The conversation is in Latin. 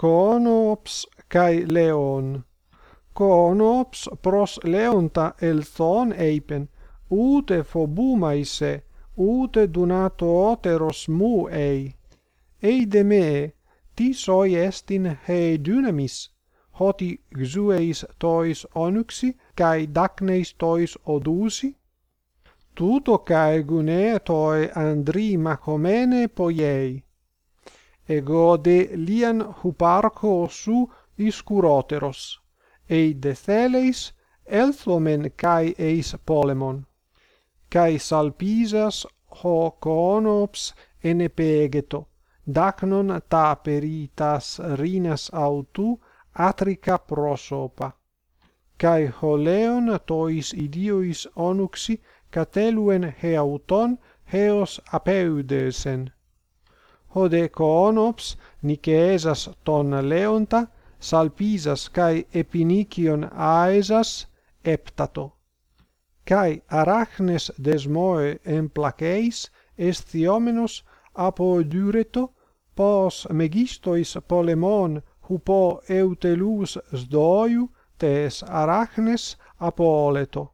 Κόνοψ καί Λέον. Κόνοψ προς Λέοντα ελθόν είπεν, ούτε ute ούτε δυνατότερος μου ει. Eide με, τις oi εστιν χε δύναμις, hoti γζουεis tois onyxi, kai dacneis tois odusi? Tuto kai gune toi andri machomene poiei εγώδε λίαν χουπάρχο σου ισκουρότερος, ειντε θέλεις έλθομεν καί εις πόλεμον. Καί σαλπίζας ο κόνοψ ενεπέγετο, δάκνον τα περί τας ρίνας αυτού άτρικα πρόσωπα. Καί ο λέον τοίς ιδίοις όνοξη κατέλουεν εαυτόν έως απέουδεσεν hodeconops nicaesas ton leonta salpisas kai epinikion aesas eptato. Kai arachnes desmoe emplaceis esthiomenos apodureto pos megistois polemon hupo eutelus sdoiu tes arachnes apoleto.